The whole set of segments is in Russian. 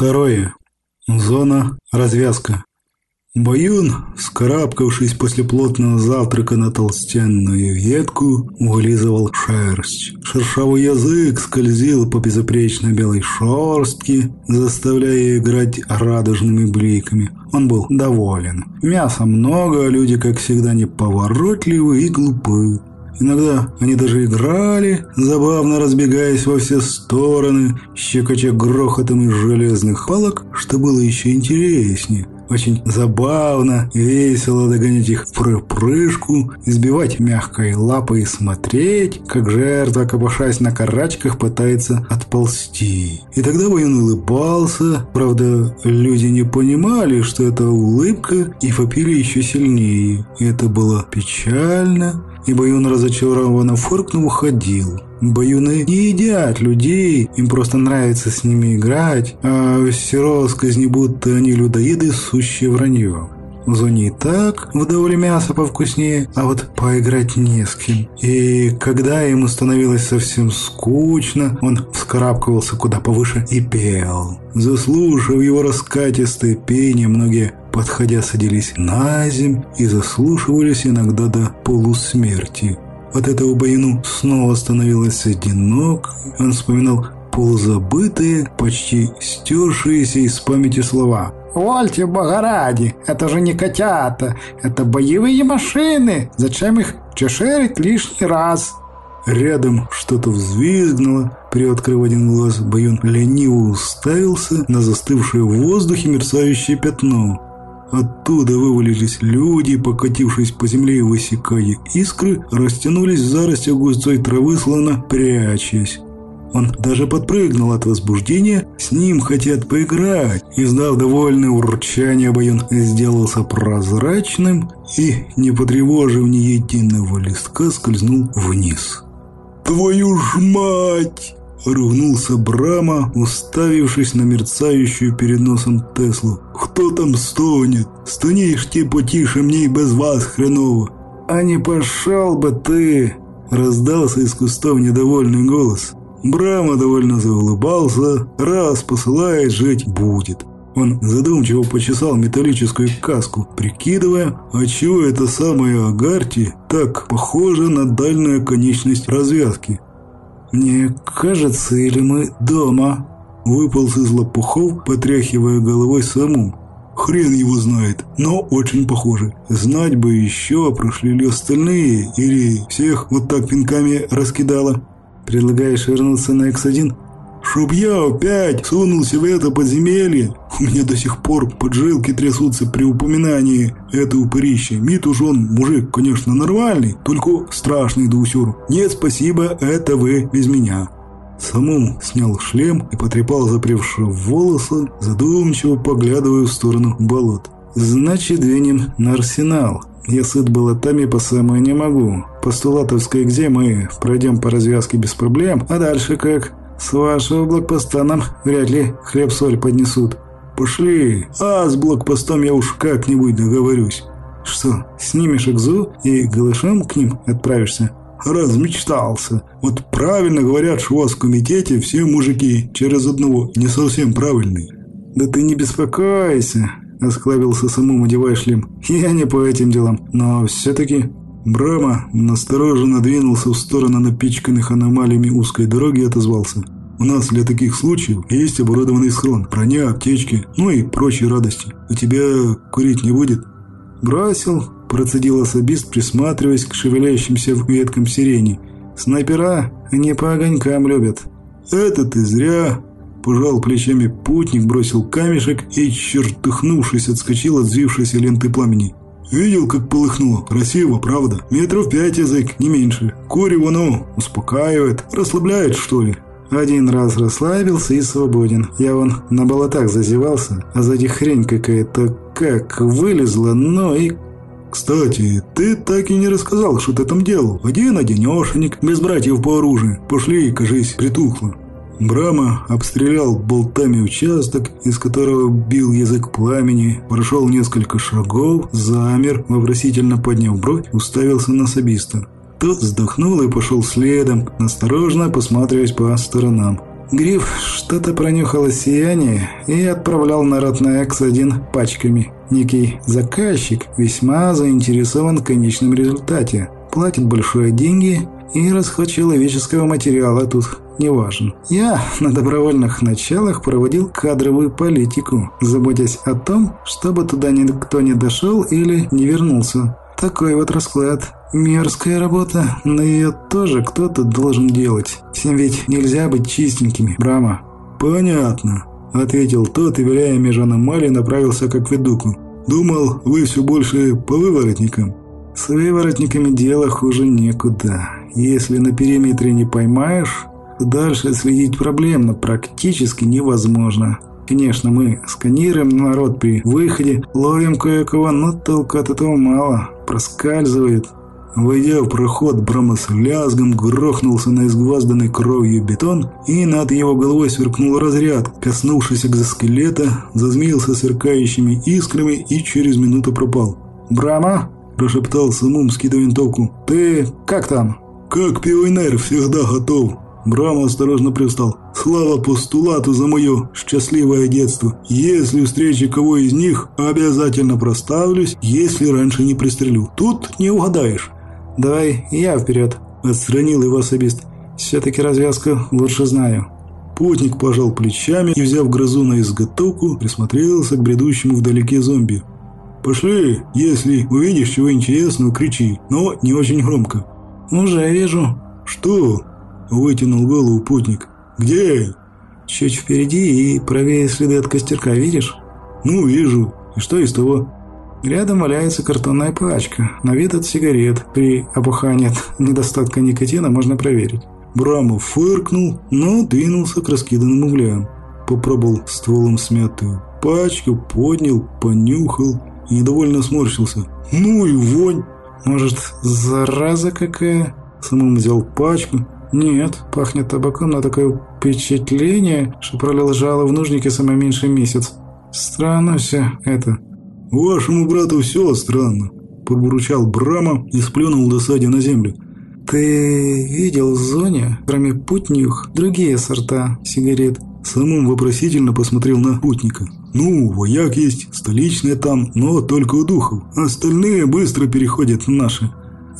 Второе. Зона развязка. Баюн, скарабкавшись после плотного завтрака на толстенную ветку, вылизывал шерсть. Шершавый язык скользил по безупречно белой шерстке, заставляя играть радужными бликами. Он был доволен. Мяса много, а люди, как всегда, неповоротливы и глупы. Иногда они даже играли, забавно разбегаясь во все стороны, щекоча грохотом из железных палок, что было еще интереснее. Очень забавно и весело догонять их в прыжку, избивать мягкой лапой и смотреть, как жертва, копошась на карачках, пытается отползти. И тогда воин улыбался, правда, люди не понимали, что это улыбка, и вопили еще сильнее. И это было печально, и Баюн разочарованно фыркнув уходил. Баюны не едят людей, им просто нравится с ними играть, а все россказни, будто они людоеды, сущее вранье. В зоне и так вдоволь мясо повкуснее, а вот поиграть не с кем. И когда ему становилось совсем скучно, он вскарабкивался куда повыше и пел. Заслушав его раскатистое пение, многие, подходя, садились на земь и заслушивались иногда до полусмерти. От этого Баину снова становилось одинок, он вспоминал полузабытые, почти стершиеся из памяти слова. «Вольте, бога ради, это же не котята, это боевые машины, зачем их чешерить лишний раз?» Рядом что-то взвизгнуло, приоткрыв один глаз, Баюн лениво уставился на застывшее в воздухе мерцающее пятно. Оттуда вывалились люди, покатившись по земле и высекая искры, растянулись в заростях густой травы, словно прячась. Он даже подпрыгнул от возбуждения, с ним хотят поиграть. Издав довольное урчание, Баюн сделался прозрачным и, не потревожив ни единого листка, скользнул вниз. «Твою ж мать!» Ругнулся Брама, уставившись на мерцающую перед носом Теслу. «Кто там стонет? Стонешь ты потише, мне и без вас хреново!» «А не пошел бы ты!» Раздался из кустов недовольный голос. Брама довольно заулыбался. «Раз посылает, жить будет!» Он задумчиво почесал металлическую каску, прикидывая, а чего это самое Агарти так похоже на дальнюю конечность развязки. «Мне кажется, или мы дома?» Выполз из лопухов, потряхивая головой саму. Хрен его знает, но очень похоже. Знать бы еще, прошли ли остальные, или всех вот так пинками раскидало. Предлагаешь вернуться на X1? Чтоб я опять сунулся в это подземелье. У меня до сих пор поджилки трясутся при упоминании этого упырища. Мит уж он мужик, конечно, нормальный, только страшный до усюру. Нет, спасибо, это вы без меня. Самум снял шлем и потрепал запревшие волосы, задумчиво поглядывая в сторону болот. «Значит, двинем на арсенал. Я сыт болотами по самое не могу. По Стулатовской где мы пройдем по развязке без проблем, а дальше как? С вашего блокпоста нам вряд ли хлеб-соль поднесут. Пошли, а с блокпостом я уж как-нибудь договорюсь. Что, снимешь экзу и голышом к ним отправишься? Размечтался. Вот правильно говорят, что у вас в комитете все мужики через одного не совсем правильные. Да ты не беспокойся, осклабился самому одевая шлем. Я не по этим делам, но все-таки Брама настороженно двинулся в сторону напичканных аномалиями узкой дороги и отозвался. «У нас для таких случаев есть оборудованный схрон, броня, аптечки, ну и прочие радости. У тебя курить не будет?» «Бросил», – процедил особист, присматриваясь к шевелящимся веткам сирени. «Снайпера не по огонькам любят». «Это ты зря», – пожал плечами путник, бросил камешек и, чертыхнувшись, отскочил от взвившейся ленты пламени. Видел, как полыхнуло? Красиво, правда? Метров пять язык, не меньше. Курево, ну, успокаивает, расслабляет, что ли. Один раз расслабился и свободен. Я вон на болотах зазевался, а сзади хрень какая-то как вылезла, ну и... Кстати, ты так и не рассказал, что ты там делал. Один-одинешенек, без братьев по оружию. Пошли, кажись, притухло. Брама обстрелял болтами участок, из которого бил язык пламени, прошел несколько шагов, замер, вопросительно подняв бровь, уставился на сабиста. Тот вздохнул и пошел следом, осторожно посматриваясь по сторонам. Гриф что-то пронюхал сияние и отправлял на X1 пачками. Некий заказчик весьма заинтересован в конечном результате. Платит большие деньги и расход человеческого материала тут не важен. Я на добровольных началах проводил кадровую политику, заботясь о том, чтобы туда никто не дошел или не вернулся. Такой вот расклад. Мерзкая работа, но ее тоже кто-то должен делать. Всем ведь нельзя быть чистенькими, Брама. «Понятно», — ответил тот и, виляя меж аномалий, направился к акведуку. «Думал, вы все больше по выворотникам». «С выворотниками дело хуже некуда. Если на периметре не поймаешь, дальше следить проблемно, практически невозможно. Конечно, мы сканируем народ при выходе, ловим кое-кого, но толку от этого мало. Проскальзывает. Войдя в проход, Брама с лязгом грохнулся на изгвазданный кровью бетон, и над его головой сверкнул разряд, коснувшись экзоскелета, зазмеился сверкающими искрами и через минуту пропал. «Брама?» – прошептал Самум, скидывая винтовку. «Ты как там?» «Как пионер, всегда готов!» Брама осторожно привстал. «Слава постулату за мое счастливое детство! Если встречи кого из них, обязательно проставлюсь, если раньше не пристрелю. Тут не угадаешь». «Давай я вперед», – отстранил его особист. «Все-таки развязку лучше знаю». Путник пожал плечами и, взяв грозу на изготовку, присмотрелся к бредущему вдалеке зомби. «Пошли, если увидишь чего интересного, кричи, но не очень громко». «Уже вижу». «Что?» Вытянул голову путник. «Где?» «Чуть впереди и правее следы от костерка, видишь?» «Ну, вижу. И что из того?» Рядом валяется картонная пачка, на вид от сигарет. При опухании от недостатка никотина можно проверить. Брамов фыркнул, но двинулся к раскиданным углям. Попробовал стволом смятую пачку, поднял, понюхал и недовольно сморщился. «Ну и вонь!» «Может, зараза какая?» Самым взял пачку, «Нет, пахнет табаком, но такое впечатление, что пролил жало в нужнике самый меньший месяц. Странно все это». «Вашему брату все странно», – пробурчал Брама и сплюнул досаде на землю. «Ты видел в зоне, кроме путнюх, другие сорта сигарет?» Самым вопросительно посмотрел на путника. «Ну, вояк есть, столичные там, но только у духов. Остальные быстро переходят в наши».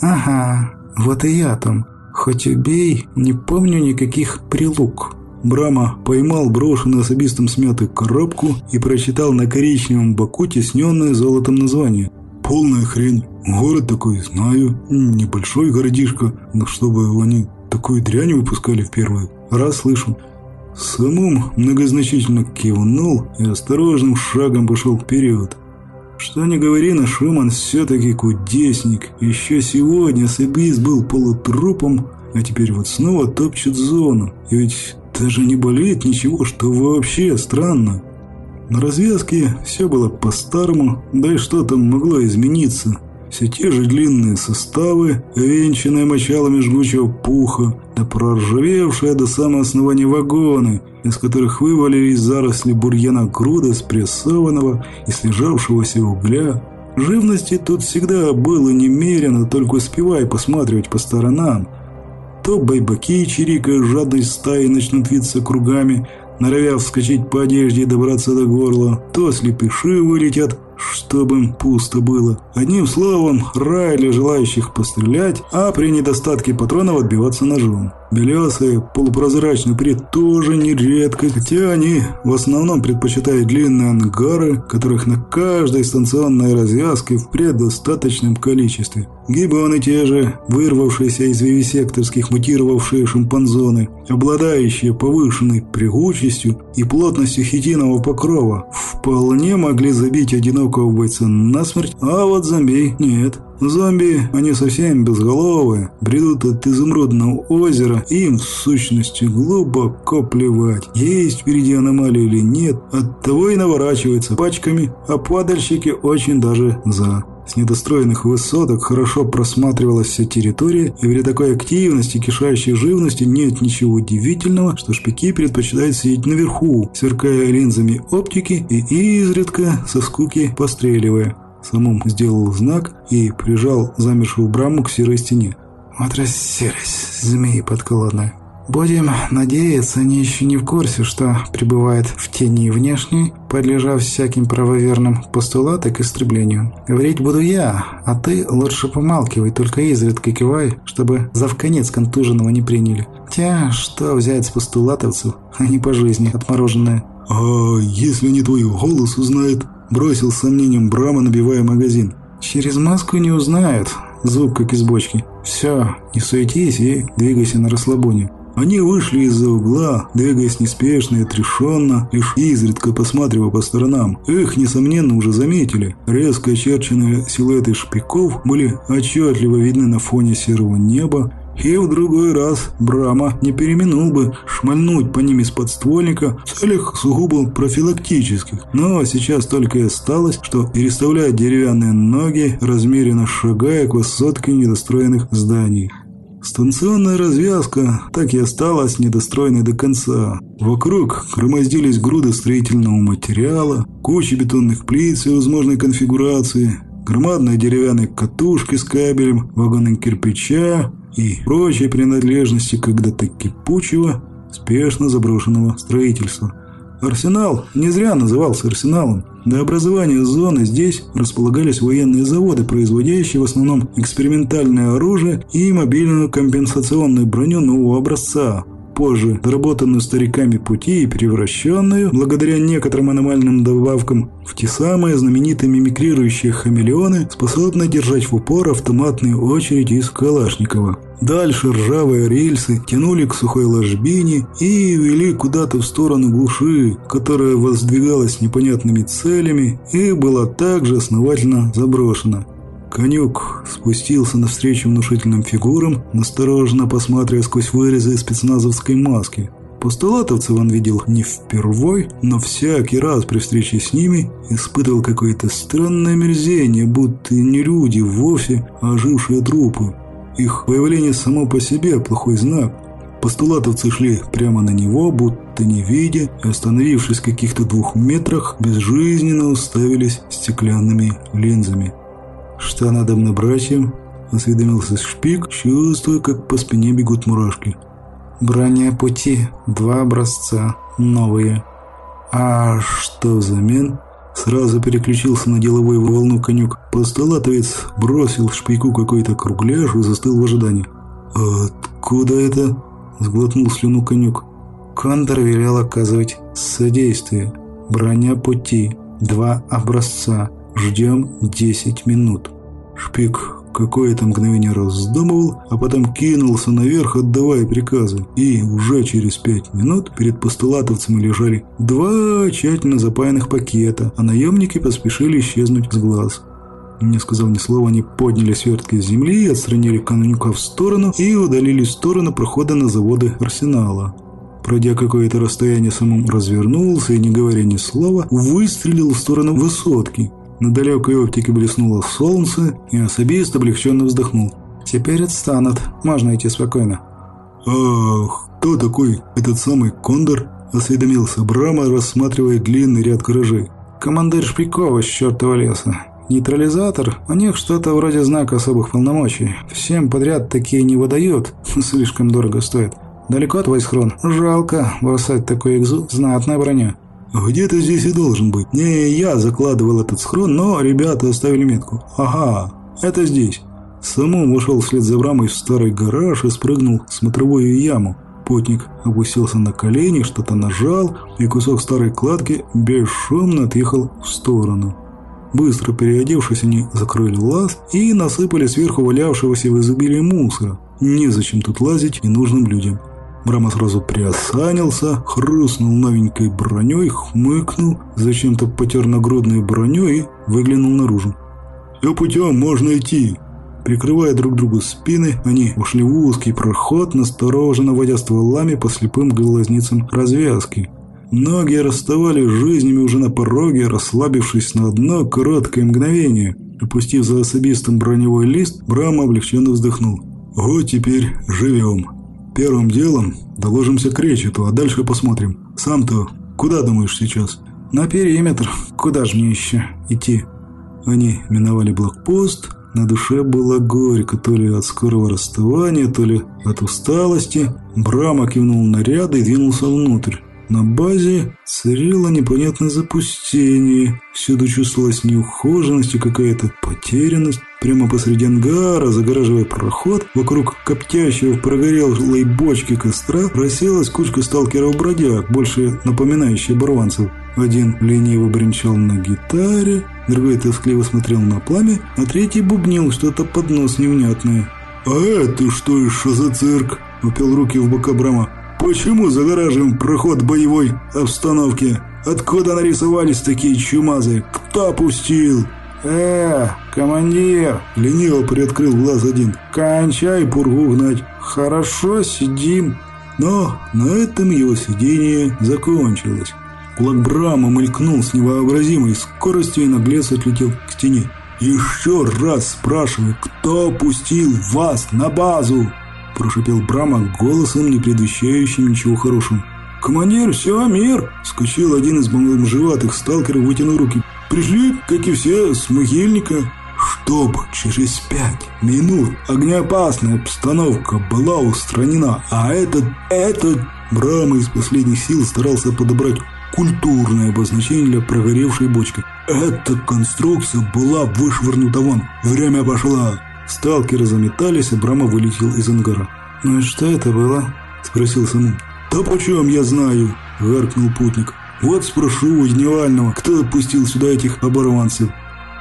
«Ага, вот и я там. Хоть убей, не помню никаких прилуг. Брама поймал брошенную особистом смятую коробку и прочитал на коричневом боку тесненное золотом название. «Полная хрень. Город такой, знаю. Небольшой городишко, но чтобы они такую дрянь выпускали в первый раз слышу». Самум многозначительно кивнул и осторожным шагом пошел вперед. Что ни говори, но Шуман все-таки кудесник. Еще сегодня Сабис был полутрупом, а теперь вот снова топчет зону. И ведь даже не болит ничего, что вообще странно. На развязке все было по-старому, да и что там могло измениться. Все те же длинные составы, венчанные мочалами жгучего пуха, да проржавевшие до самого основания вагоны, из которых вывалились заросли бурьяна груда спрессованного и слежавшегося угля. Живности тут всегда было немерено, только успевай посматривать по сторонам. То байбаки, чирикая жадной стаи, начнут виться кругами, норовя вскочить по одежде и добраться до горла, то слепыши вылетят, чтобы им пусто было. Одним словом, рай для желающих пострелять, а при недостатке патронов отбиваться ножом. Белесые, полупрозрачный пред тоже нередко, хотя они в основном предпочитают длинные ангары, которых на каждой станционной развязке в предостаточном количестве. Гибоны те же, вырвавшиеся из вивисекторских мутировавшие шимпанзоны, обладающие повышенной прыгучестью и плотностью хитинового покрова, вполне могли забить одинокого бойца насмерть, а вот зомби нет. Зомби, они совсем безголовые, бредут от изумрудного озера, и им в сущности глубоко плевать, есть впереди аномалия или нет, оттого и наворачиваются пачками, а падальщики очень даже за. С недостроенных высоток хорошо просматривалась вся территория, и при такой активности кишащей живности нет ничего удивительного, что шпики предпочитают сидеть наверху, сверкая линзами оптики и изредка со скуки постреливая. Самум сделал знак и прижал замершую браму к серой стене. «Вот расселись, змеи подколодные!» Будем надеяться, они еще не в курсе, что пребывает в тени внешней, подлежав всяким правоверным постулатам к истреблению. Говорить буду я, а ты лучше помалкивай, только изредка кивай, чтобы за в конец контуженного не приняли. Тя, что взять с постулатовцев, они по жизни отмороженные. «А если не твой голос узнает?» Бросил с сомнением Брама, набивая магазин. «Через маску не узнают. Звук как из бочки. Все, не суетись и двигайся на расслабоне». Они вышли из-за угла, двигаясь неспешно и отрешенно, лишь изредка посматривая по сторонам. Их, несомненно, уже заметили. Резко очерченные силуэты шпиков были отчетливо видны на фоне серого неба, и в другой раз Брама не переминул бы шмальнуть по ним из подствольника в целях сугубо профилактических. Но сейчас только и осталось, что переставлять деревянные ноги, размеренно шагая к высотке недостроенных зданий. Станционная развязка так и осталась недостроенной до конца. Вокруг громоздились груды строительного материала, кучи бетонных плит всевозможной конфигурации, громадные деревянные катушки с кабелем, вагоны кирпича и прочие принадлежности когда-то кипучего, спешно заброшенного строительства. Арсенал не зря назывался арсеналом. До образования зоны здесь располагались военные заводы, производящие в основном экспериментальное оружие и мобильную компенсационную броню нового образца, позже доработанную стариками пути и превращенную, благодаря некоторым аномальным добавкам, в те самые знаменитые мимикрирующие хамелеоны, способные держать в упор автоматные очереди из Калашникова. Дальше ржавые рельсы тянули к сухой ложбине и вели куда-то в сторону глуши, которая воздвигалась непонятными целями и была также основательно заброшена. Конюк спустился навстречу внушительным фигурам, настороженно посматривая сквозь вырезы спецназовской маски. Постулатовцев он видел не впервой, но всякий раз при встрече с ними испытывал какое-то странное мерзение, будто не люди вовсе, а ожившие трупы. Их появление само по себе плохой знак. Постулатовцы шли прямо на него, будто не видя, и, остановившись в каких-то двух метрах, безжизненно уставились стеклянными линзами. «Что надо мне, братьям?» – осведомился Шпик, чувствуя, как по спине бегут мурашки. «Броня пути. Два образца. Новые». «А что взамен?» Сразу переключился на деловую волну конюк. Постолатовец бросил шпику какой-то кругляш и застыл в ожидании. «Откуда это?» – сглотнул слюну конюк. Кондор велел оказывать содействие. Броня пути. Два образца. Ждем 10 минут. Шпик какое-то мгновение раздумывал, а потом кинулся наверх, отдавая приказы. И уже через пять минут перед постулатовцами лежали два тщательно запаянных пакета, а наемники поспешили исчезнуть с глаз. Не сказав ни слова, они подняли свертки с земли, отстранили конюка в сторону и удалились в сторону прохода на заводы арсенала. Пройдя какое-то расстояние, самым развернулся и, не говоря ни слова, выстрелил в сторону высотки. На далекой оптике блеснуло солнце, и особист облегченно вздохнул. «Теперь отстанут. Можно идти спокойно». «Ах, кто такой этот самый Кондор?» – осведомился Брама, рассматривая длинный ряд гаражей. «Командир Шпикова с чертова леса. Нейтрализатор? У них что-то вроде знака особых полномочий. Всем подряд такие не выдают. Слишком дорого стоит. Далеко твой схрон? Жалко бросать такой экзу. Знатная броня». «Где-то здесь и должен быть. Не я закладывал этот схрон, но ребята оставили метку. Ага, это здесь». Самум вошел вслед за Брамой в старый гараж и спрыгнул в смотровую яму. Потник опустился на колени, что-то нажал, и кусок старой кладки бесшумно отъехал в сторону. Быстро переодевшись, они закрыли лаз и насыпали сверху валявшегося в изобилии мусора. Незачем тут лазить ненужным людям. Брама сразу приосанился, хрустнул новенькой броней, хмыкнул, зачем-то потер нагрудную броню и выглянул наружу. «Все путем можно идти!» Прикрывая друг другу спины, они ушли в узкий проход, настороженно водя стволами по слепым глазницам развязки. Многие расставали с жизнями уже на пороге, расслабившись на одно короткое мгновение. Опустив за особистом броневой лист, Брама облегченно вздохнул. «Вот теперь живем!» Первым делом доложимся к Речету, а дальше посмотрим. Сам-то куда думаешь сейчас? На периметр. Куда же мне еще идти? Они миновали блокпост. На душе было горько, то ли от скорого расставания, то ли от усталости. Брама кивнул наряды и двинулся внутрь. На базе царило непонятное запустение. Всюду чувствовалась неухоженность и какая-то потерянность. Прямо посреди ангара, загораживая проход, вокруг коптящего в прогорелой бочки костра расселась кучка сталкеров-бродяг, больше напоминающая барванцев. Один лениво бренчал на гитаре, другой тоскливо смотрел на пламя, а третий бубнил что-то под нос невнятное. «А это что еще за цирк?» – упел руки в бока Брама. Почему загораживаем проход боевой обстановки? Откуда нарисовались такие чумазы? Кто пустил? Э, командир, лениво приоткрыл глаз один. Кончай пургу гнать. Хорошо сидим. Но на этом его сидение закончилось. Кулак Брама мелькнул с невообразимой скоростью и наглец отлетел к стене. «Еще раз спрашиваю, кто пустил вас на базу?» – прошипел Брама голосом, не предвещающим ничего хорошего. «Командир, все, мир!» – скучил один из бомжеватых сталкеров, вытянув руки. «Пришли, как и все, с могильника». Чтоб через пять минут огнеопасная обстановка была устранена, а этот, этот... Брама из последних сил старался подобрать культурное обозначение для прогоревшей бочки. Эта конструкция была вышвырнута вон. Время пошло. Сталкеры заметались, а Брама вылетел из ангара. «Ну и что это было?» – спросил Самум. «Да почем я знаю?» – гаркнул путник. «Вот спрошу у Дневального, кто отпустил сюда этих оборванцев?»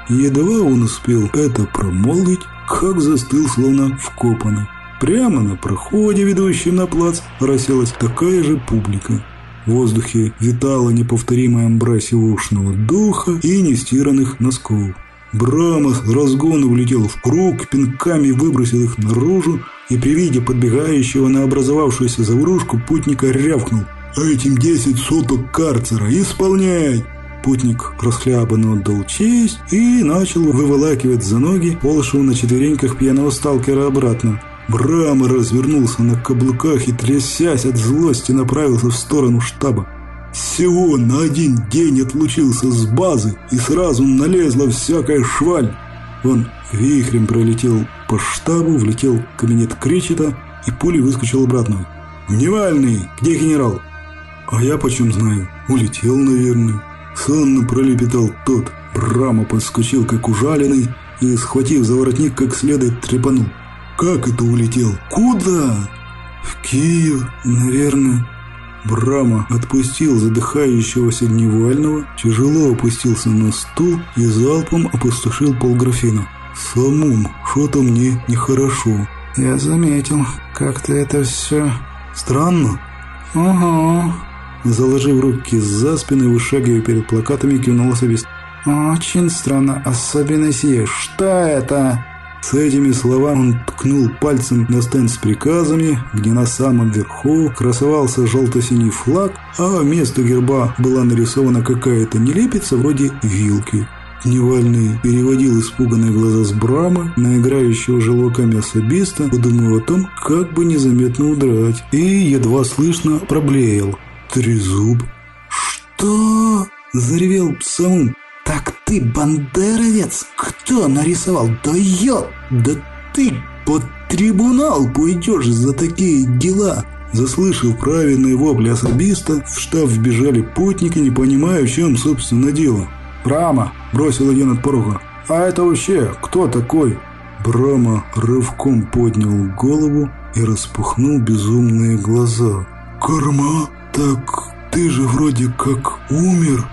Едва он успел это промолвить, как застыл, словно вкопанный. Прямо на проходе, ведущем на плац, расселась такая же публика. В воздухе витала неповторимая амбразия ушного духа и нестиранных носков. Брама с разгону влетел в круг, пинками выбросил их наружу и при виде подбегающего на образовавшуюся заварушку путника рявкнул. «Этим десять соток карцера исполнять!» Путник расхлябанно отдал честь и начал выволакивать за ноги полшего на четвереньках пьяного сталкера обратно. Брама развернулся на каблуках и, трясясь от злости, направился в сторону штаба. Всего на один день отлучился с базы, и сразу налезла всякая шваль. Он вихрем пролетел по штабу, влетел в кабинет Кречета и пулей выскочил обратно. «Невальный! Где генерал?» «А я почем знаю? Улетел, наверное». Сонно пролепетал тот. Брама подскочил, как ужаленный, и, схватив за воротник, как следует трепанул. «Как это улетел? Куда?» «В Киев, наверное». Брама отпустил задыхающегося Дневального, тяжело опустился на стул и залпом опустошил полграфина. «Самум, что-то мне нехорошо». «Я заметил, как-то это все...» «Странно?» «Угу». Заложив руки за спиной, вышагивая перед плакатами, кивнул особист. «Очень странно, особенно сие. Что это?» С этими словами он ткнул пальцем на стенд с приказами, где на самом верху красовался желто-синий флаг, а вместо герба была нарисована какая-то нелепица вроде вилки. Невальный переводил испуганные глаза с Брама на играющего желваками особиста, подумав о том, как бы незаметно удрать, и едва слышно проблеял. «Трезуб!» «Что?» – заревел Самун. «Так ты бандеровец? Кто нарисовал? Да я! Да ты под трибунал пойдешь за такие дела!» Заслышав правильные вопли особиста, в штаб вбежали путники, не понимая, в чем, собственно, дело. «Брама!» – бросил один от порога. «А это вообще кто такой?» Брама рывком поднял голову и распухнул безумные глаза. «Корма? Так ты же вроде как умер!»